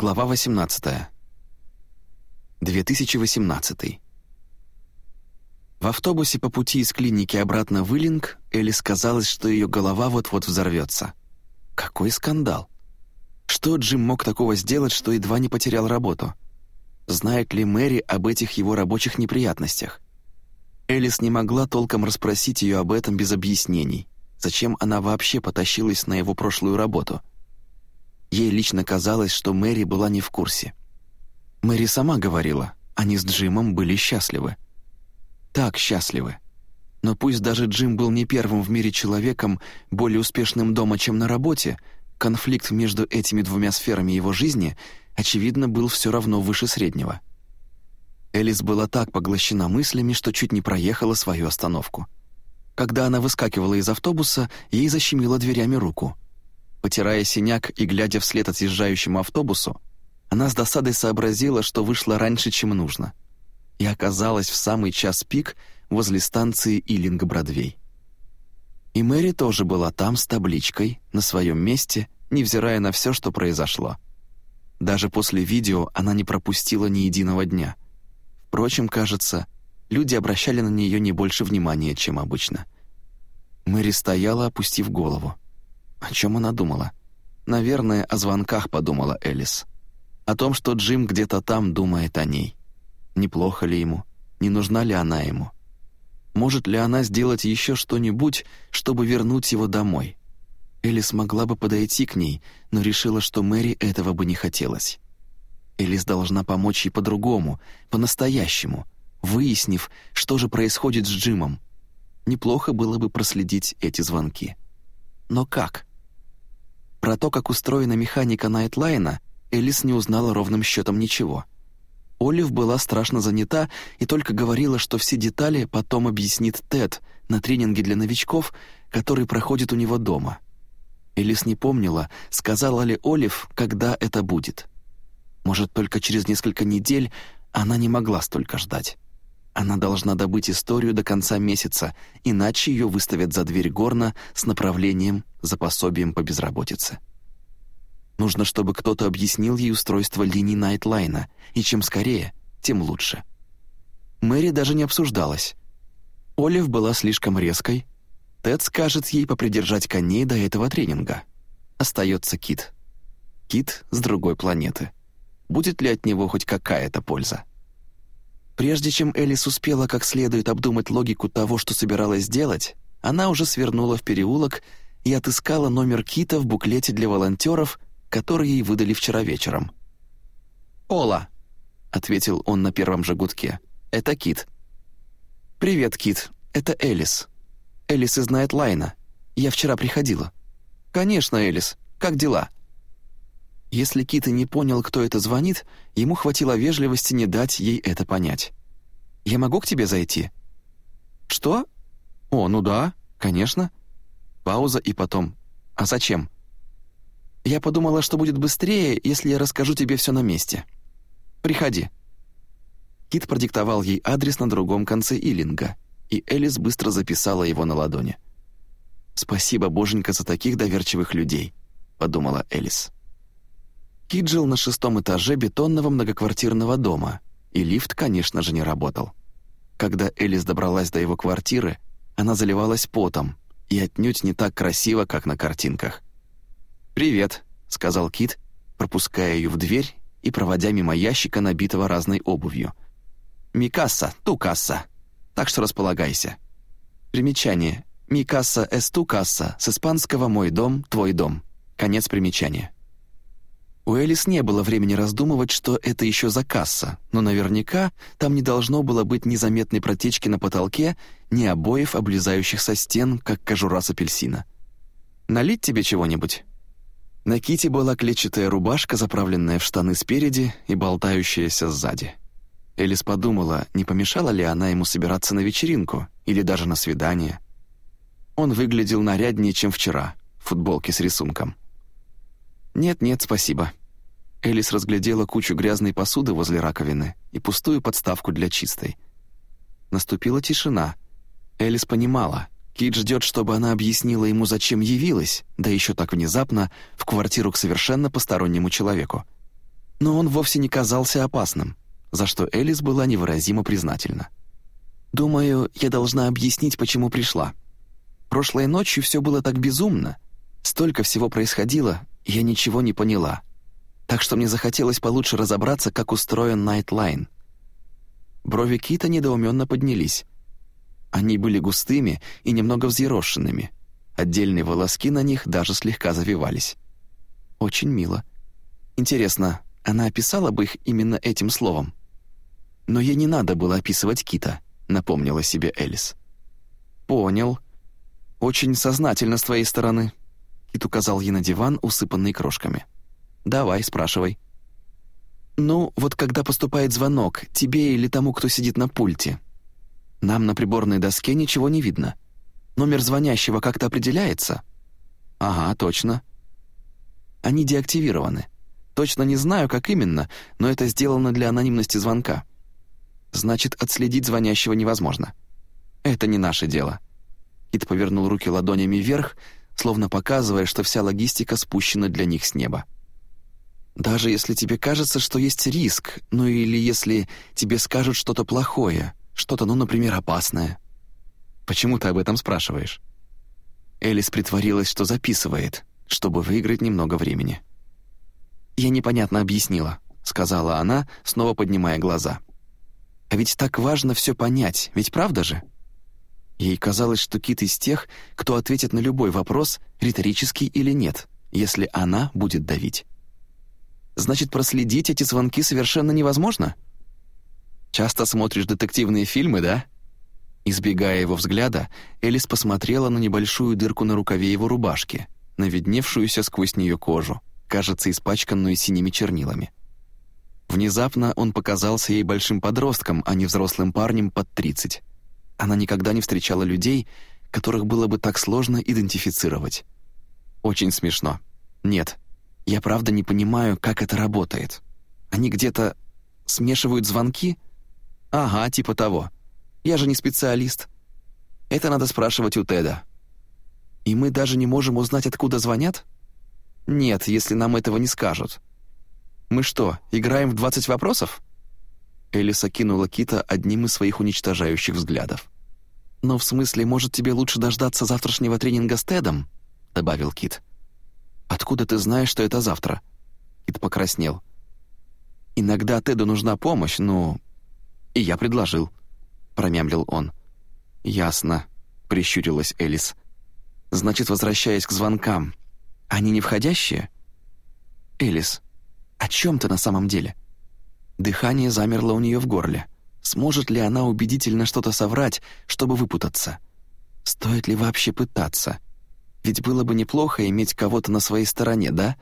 Глава 18. 2018. В автобусе по пути из клиники обратно в Иллинг Элис казалось, что ее голова вот-вот взорвется. Какой скандал! Что Джим мог такого сделать, что едва не потерял работу? Знает ли Мэри об этих его рабочих неприятностях? Элис не могла толком расспросить ее об этом без объяснений. Зачем она вообще потащилась на его прошлую работу — Ей лично казалось, что Мэри была не в курсе. Мэри сама говорила, они с Джимом были счастливы. Так счастливы. Но пусть даже Джим был не первым в мире человеком, более успешным дома, чем на работе, конфликт между этими двумя сферами его жизни, очевидно, был все равно выше среднего. Элис была так поглощена мыслями, что чуть не проехала свою остановку. Когда она выскакивала из автобуса, ей защемило дверями руку — Потирая синяк и глядя вслед отъезжающему автобусу, она с досадой сообразила, что вышла раньше, чем нужно, и оказалась в самый час пик возле станции Иллинг-Бродвей. И Мэри тоже была там с табличкой, на своем месте, невзирая на все, что произошло. Даже после видео она не пропустила ни единого дня. Впрочем, кажется, люди обращали на нее не больше внимания, чем обычно. Мэри стояла, опустив голову. О чем она думала? Наверное, о звонках подумала Элис. О том, что Джим где-то там думает о ней. Неплохо ли ему? Не нужна ли она ему? Может ли она сделать еще что-нибудь, чтобы вернуть его домой? Элис могла бы подойти к ней, но решила, что Мэри этого бы не хотелось. Элис должна помочь ей по-другому, по-настоящему, выяснив, что же происходит с Джимом. Неплохо было бы проследить эти звонки. Но как? Про то, как устроена механика Найтлайна, Элис не узнала ровным счетом ничего. Олив была страшно занята и только говорила, что все детали потом объяснит Тед на тренинге для новичков, который проходит у него дома. Элис не помнила, сказала ли Олив, когда это будет. Может, только через несколько недель она не могла столько ждать. Она должна добыть историю до конца месяца, иначе ее выставят за дверь Горна с направлением за пособием по безработице. Нужно, чтобы кто-то объяснил ей устройство линий Найтлайна, и чем скорее, тем лучше. Мэри даже не обсуждалась. Олив была слишком резкой. Тед скажет ей попридержать коней до этого тренинга. Остается Кит. Кит с другой планеты. Будет ли от него хоть какая-то польза? Прежде чем Элис успела как следует обдумать логику того, что собиралась сделать, она уже свернула в переулок и отыскала номер Кита в буклете для волонтеров, который ей выдали вчера вечером. «Ола», — ответил он на первом же «это Кит». «Привет, Кит, это Элис. Элис из Найтлайна. Я вчера приходила». «Конечно, Элис. Как дела?» Если Кит и не понял, кто это звонит, ему хватило вежливости не дать ей это понять. «Я могу к тебе зайти?» «Что?» «О, ну да, конечно». Пауза и потом. «А зачем?» «Я подумала, что будет быстрее, если я расскажу тебе все на месте. Приходи». Кит продиктовал ей адрес на другом конце Иллинга, и Элис быстро записала его на ладони. «Спасибо, боженька, за таких доверчивых людей», — подумала Элис. Кит жил на шестом этаже бетонного многоквартирного дома, и лифт, конечно же, не работал. Когда Элис добралась до его квартиры, она заливалась потом и отнюдь не так красиво, как на картинках. «Привет», — сказал Кит, пропуская ее в дверь и проводя мимо ящика, набитого разной обувью. «Микасса, тукасса. Так что располагайся». Примечание. «Микасса эс тукасса» с испанского «Мой дом, твой дом». Конец примечания. У Элис не было времени раздумывать, что это еще за касса, но наверняка там не должно было быть ни заметной протечки на потолке, ни обоев, облезающих со стен, как кожура с апельсина. «Налить тебе чего-нибудь?» На Ките была клетчатая рубашка, заправленная в штаны спереди и болтающаяся сзади. Элис подумала, не помешала ли она ему собираться на вечеринку или даже на свидание. Он выглядел наряднее, чем вчера, в футболке с рисунком. «Нет-нет, спасибо», Элис разглядела кучу грязной посуды возле раковины и пустую подставку для чистой. Наступила тишина. Элис понимала, Кит ждет, чтобы она объяснила ему, зачем явилась, да еще так внезапно, в квартиру к совершенно постороннему человеку. Но он вовсе не казался опасным, за что Элис была невыразимо признательна. «Думаю, я должна объяснить, почему пришла. Прошлой ночью все было так безумно, столько всего происходило, я ничего не поняла. Так что мне захотелось получше разобраться, как устроен Найтлайн». Брови Кита недоуменно поднялись. Они были густыми и немного взъерошенными. Отдельные волоски на них даже слегка завивались. Очень мило. Интересно, она описала бы их именно этим словом? Но ей не надо было описывать Кита, напомнила себе Элис. «Понял. Очень сознательно с твоей стороны». Кит указал ей на диван, усыпанный крошками. «Давай, спрашивай». «Ну, вот когда поступает звонок, тебе или тому, кто сидит на пульте, нам на приборной доске ничего не видно. Номер звонящего как-то определяется? Ага, точно. Они деактивированы. Точно не знаю, как именно, но это сделано для анонимности звонка. Значит, отследить звонящего невозможно. Это не наше дело. Кит повернул руки ладонями вверх, словно показывая, что вся логистика спущена для них с неба. Даже если тебе кажется, что есть риск, ну или если тебе скажут что-то плохое, что-то, ну, например, опасное. Почему ты об этом спрашиваешь? Элис притворилась, что записывает, чтобы выиграть немного времени. «Я непонятно объяснила», — сказала она, снова поднимая глаза. «А ведь так важно все понять, ведь правда же?» Ей казалось, что Кит из тех, кто ответит на любой вопрос, риторический или нет, если она будет давить. «Значит, проследить эти звонки совершенно невозможно?» Часто смотришь детективные фильмы, да?» Избегая его взгляда, Элис посмотрела на небольшую дырку на рукаве его рубашки, на видневшуюся сквозь нее кожу, кажется, испачканную синими чернилами. Внезапно он показался ей большим подростком, а не взрослым парнем под 30. Она никогда не встречала людей, которых было бы так сложно идентифицировать. Очень смешно. Нет, я правда не понимаю, как это работает. Они где-то смешивают звонки — «Ага, типа того. Я же не специалист. Это надо спрашивать у Теда». «И мы даже не можем узнать, откуда звонят?» «Нет, если нам этого не скажут». «Мы что, играем в 20 вопросов?» Элиса кинула Кита одним из своих уничтожающих взглядов. «Но в смысле, может, тебе лучше дождаться завтрашнего тренинга с Тедом?» — добавил Кит. «Откуда ты знаешь, что это завтра?» Кит покраснел. «Иногда Теду нужна помощь, ну, и я предложил», — промямлил он. «Ясно», — прищурилась Элис. «Значит, возвращаясь к звонкам, они не входящие?» «Элис, о чем ты на самом деле?» Дыхание замерло у нее в горле. Сможет ли она убедительно что-то соврать, чтобы выпутаться? Стоит ли вообще пытаться? Ведь было бы неплохо иметь кого-то на своей стороне, да?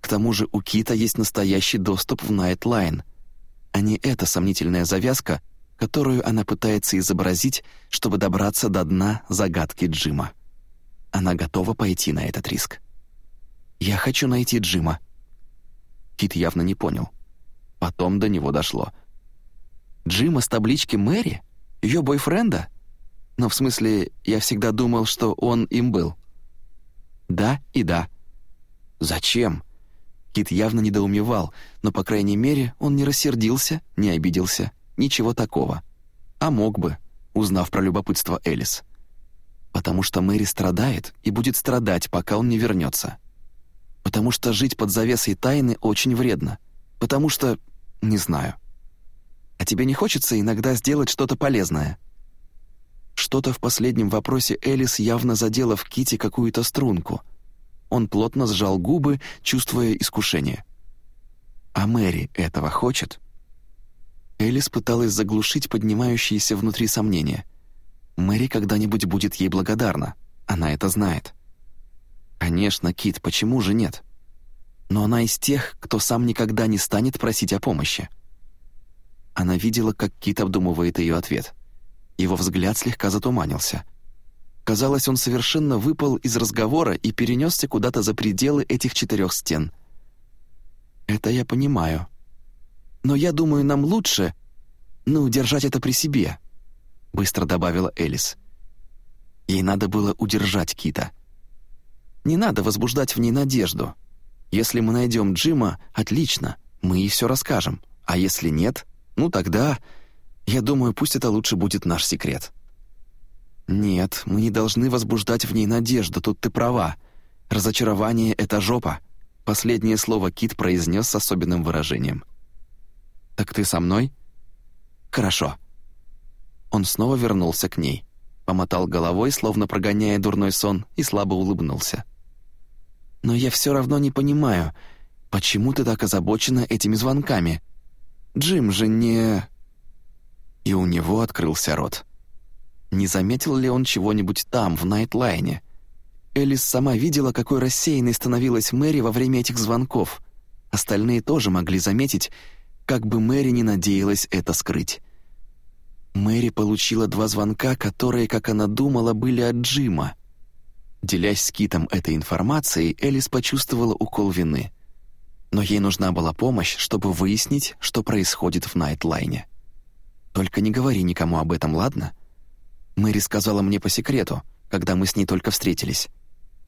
К тому же у Кита есть настоящий доступ в Найтлайн — а не эта сомнительная завязка, которую она пытается изобразить, чтобы добраться до дна загадки Джима. Она готова пойти на этот риск. «Я хочу найти Джима». Кит явно не понял. Потом до него дошло. «Джима с таблички Мэри? Ее бойфренда? Но в смысле, я всегда думал, что он им был». «Да и да». «Зачем?» Кит явно недоумевал, но, по крайней мере, он не рассердился, не обиделся, ничего такого. А мог бы, узнав про любопытство Элис. Потому что Мэри страдает и будет страдать, пока он не вернется. Потому что жить под завесой тайны очень вредно. Потому что... не знаю. А тебе не хочется иногда сделать что-то полезное? Что-то в последнем вопросе Элис явно задело в Ките какую-то струнку — он плотно сжал губы, чувствуя искушение. «А Мэри этого хочет?» Элис пыталась заглушить поднимающиеся внутри сомнения. Мэри когда-нибудь будет ей благодарна. Она это знает. Конечно, Кит, почему же нет? Но она из тех, кто сам никогда не станет просить о помощи. Она видела, как Кит обдумывает ее ответ. Его взгляд слегка затуманился. Казалось, он совершенно выпал из разговора и перенесся куда-то за пределы этих четырех стен. «Это я понимаю. Но я думаю, нам лучше, ну, держать это при себе», — быстро добавила Элис. Ей надо было удержать Кита. «Не надо возбуждать в ней надежду. Если мы найдем Джима, отлично, Мы ей все расскажем. А если нет, ну тогда... Я думаю, пусть это лучше будет наш секрет». «Нет, мы не должны возбуждать в ней надежду, тут ты права. Разочарование — это жопа», — последнее слово Кит произнес с особенным выражением. «Так ты со мной?» «Хорошо». Он снова вернулся к ней, помотал головой, словно прогоняя дурной сон, и слабо улыбнулся. «Но я все равно не понимаю, почему ты так озабочена этими звонками? Джим же не...» И у него открылся рот. Не заметил ли он чего-нибудь там, в Найтлайне? Элис сама видела, какой рассеянной становилась Мэри во время этих звонков. Остальные тоже могли заметить, как бы Мэри не надеялась это скрыть. Мэри получила два звонка, которые, как она думала, были от Джима. Делясь с Китом этой информацией, Элис почувствовала укол вины. Но ей нужна была помощь, чтобы выяснить, что происходит в Найтлайне. «Только не говори никому об этом, ладно?» Мэри сказала мне по секрету, когда мы с ней только встретились.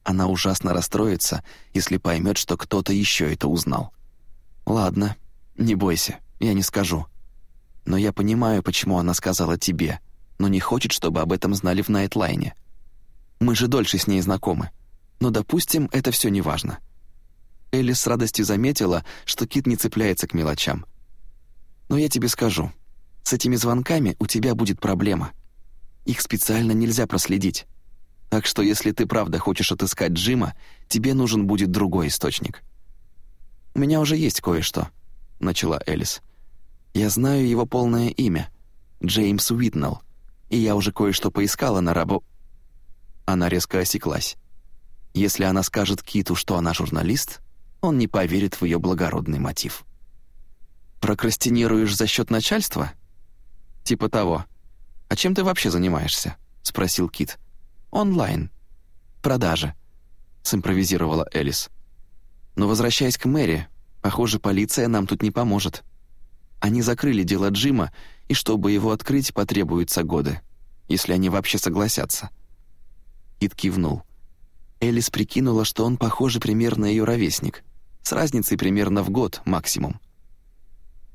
Она ужасно расстроится, если поймет, что кто-то еще это узнал. «Ладно, не бойся, я не скажу. Но я понимаю, почему она сказала тебе, но не хочет, чтобы об этом знали в Найтлайне. Мы же дольше с ней знакомы. Но, допустим, это все не важно». Элли с радостью заметила, что Кит не цепляется к мелочам. «Но я тебе скажу, с этими звонками у тебя будет проблема». Их специально нельзя проследить. Так что если ты правда хочешь отыскать Джима, тебе нужен будет другой источник. «У меня уже есть кое-что», — начала Элис. «Я знаю его полное имя — Джеймс Уитнелл, и я уже кое-что поискала на рабо...» Она резко осеклась. Если она скажет Киту, что она журналист, он не поверит в ее благородный мотив. «Прокрастинируешь за счет начальства?» «Типа того», «А чем ты вообще занимаешься?» — спросил Кит. «Онлайн. Продажи», — симпровизировала Элис. «Но возвращаясь к Мэри, похоже, полиция нам тут не поможет. Они закрыли дело Джима, и чтобы его открыть, потребуются годы, если они вообще согласятся». Кит кивнул. Элис прикинула, что он, похоже, примерно ее ровесник, с разницей примерно в год максимум.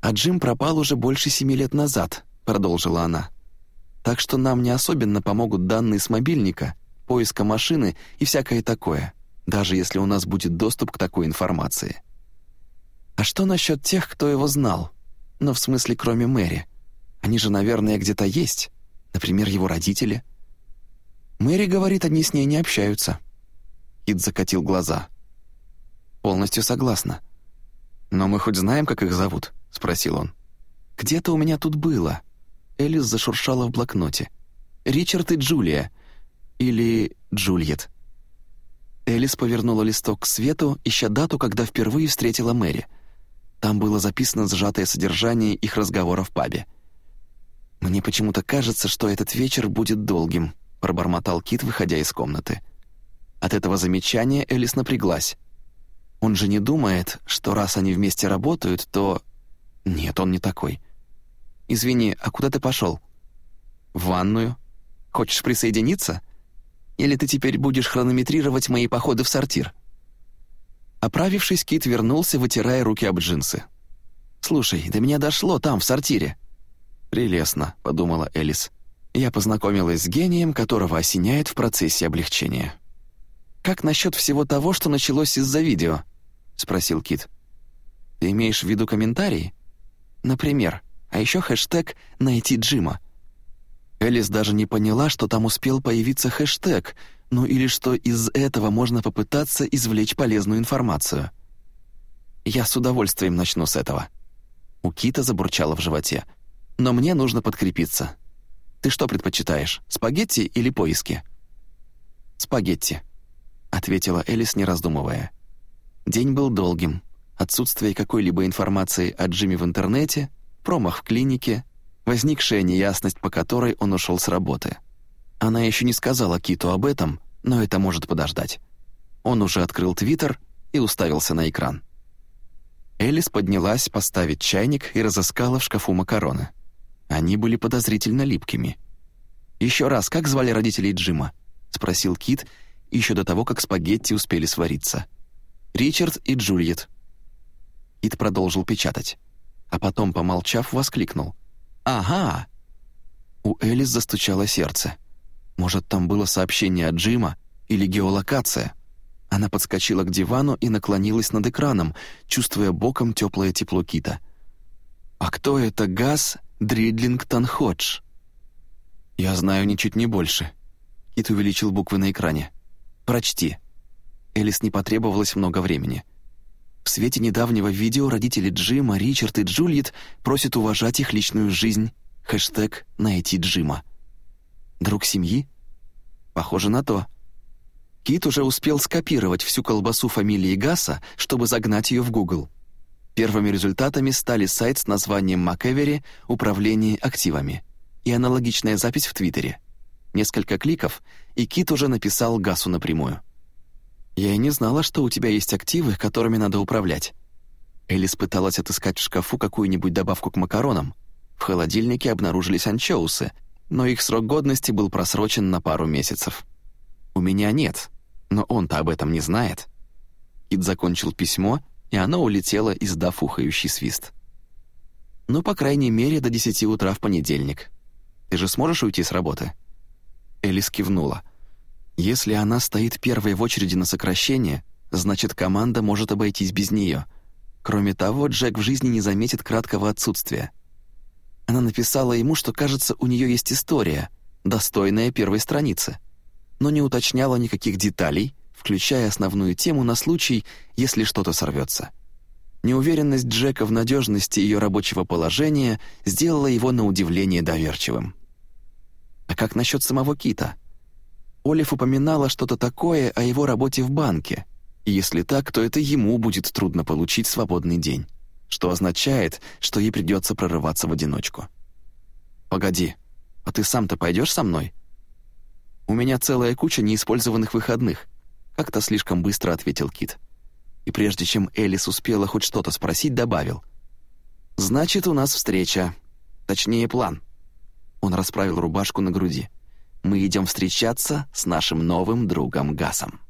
«А Джим пропал уже больше семи лет назад», — продолжила она так что нам не особенно помогут данные с мобильника, поиска машины и всякое такое, даже если у нас будет доступ к такой информации. А что насчет тех, кто его знал? Ну, в смысле, кроме Мэри. Они же, наверное, где-то есть. Например, его родители. Мэри говорит, они с ней не общаются. Кит закатил глаза. «Полностью согласна. Но мы хоть знаем, как их зовут?» — спросил он. «Где-то у меня тут было. Элис зашуршала в блокноте. «Ричард и Джулия. Или Джульет». Элис повернула листок к свету, ища дату, когда впервые встретила Мэри. Там было записано сжатое содержание их разговора в пабе. «Мне почему-то кажется, что этот вечер будет долгим», — пробормотал Кит, выходя из комнаты. От этого замечания Элис напряглась. «Он же не думает, что раз они вместе работают, то...» «Нет, он не такой». «Извини, а куда ты пошел?» «В ванную. Хочешь присоединиться? Или ты теперь будешь хронометрировать мои походы в сортир?» Оправившись, Кит вернулся, вытирая руки об джинсы. «Слушай, до меня дошло там, в сортире». «Прелестно», — подумала Элис. Я познакомилась с гением, которого осеняет в процессе облегчения. «Как насчет всего того, что началось из-за видео?» — спросил Кит. «Ты имеешь в виду комментарии?» «Например?» А еще хэштег «Найти Джима». Элис даже не поняла, что там успел появиться хэштег, ну или что из этого можно попытаться извлечь полезную информацию. Я с удовольствием начну с этого. У Кита забурчало в животе. Но мне нужно подкрепиться. Ты что предпочитаешь, спагетти или поиски? Спагетти, ответила Элис, не раздумывая. День был долгим. Отсутствие какой-либо информации о Джиме в интернете — промах в клинике, возникшая неясность, по которой он ушел с работы. Она еще не сказала Киту об этом, но это может подождать. Он уже открыл Твиттер и уставился на экран. Элис поднялась поставить чайник и разыскала в шкафу макароны. Они были подозрительно липкими. «Еще раз, как звали родителей Джима?» — спросил Кит, еще до того, как спагетти успели свариться. «Ричард и Джульет», Кит продолжил печатать. А потом, помолчав, воскликнул. «Ага!» У Элис застучало сердце. Может, там было сообщение от Джима или геолокация? Она подскочила к дивану и наклонилась над экраном, чувствуя боком теплое тепло Кита. «А кто это Газ Дридлингтон Ходж?» «Я знаю ничуть не больше». Кит увеличил буквы на экране. «Прочти». Элис не потребовалось много времени. В свете недавнего видео родители Джима, Ричард и Джульет просят уважать их личную жизнь. Хэштег «Найти Джима». Друг семьи? Похоже на то. Кит уже успел скопировать всю колбасу фамилии Гасса, чтобы загнать ее в Google. Первыми результатами стали сайт с названием «МакЭвери. Управление активами» и аналогичная запись в Твиттере. Несколько кликов, и Кит уже написал Гасу напрямую. «Я и не знала, что у тебя есть активы, которыми надо управлять». Элис пыталась отыскать в шкафу какую-нибудь добавку к макаронам. В холодильнике обнаружились анчоусы, но их срок годности был просрочен на пару месяцев. «У меня нет, но он-то об этом не знает». Кит закончил письмо, и оно улетело, издав ухающий свист. «Ну, по крайней мере, до десяти утра в понедельник. Ты же сможешь уйти с работы?» Элис кивнула. «Если она стоит первой в очереди на сокращение, значит, команда может обойтись без нее. Кроме того, Джек в жизни не заметит краткого отсутствия. Она написала ему, что, кажется, у нее есть история, достойная первой страницы, но не уточняла никаких деталей, включая основную тему на случай, если что-то сорвется. Неуверенность Джека в надежности ее рабочего положения сделала его на удивление доверчивым. А как насчет самого Кита? Олив упоминала что-то такое о его работе в банке, и если так, то это ему будет трудно получить свободный день, что означает, что ей придется прорываться в одиночку. «Погоди, а ты сам-то пойдешь со мной?» «У меня целая куча неиспользованных выходных», — как-то слишком быстро ответил Кит. И прежде чем Элис успела хоть что-то спросить, добавил. «Значит, у нас встреча. Точнее, план». Он расправил рубашку на груди. «Мы идем встречаться с нашим новым другом Гасом».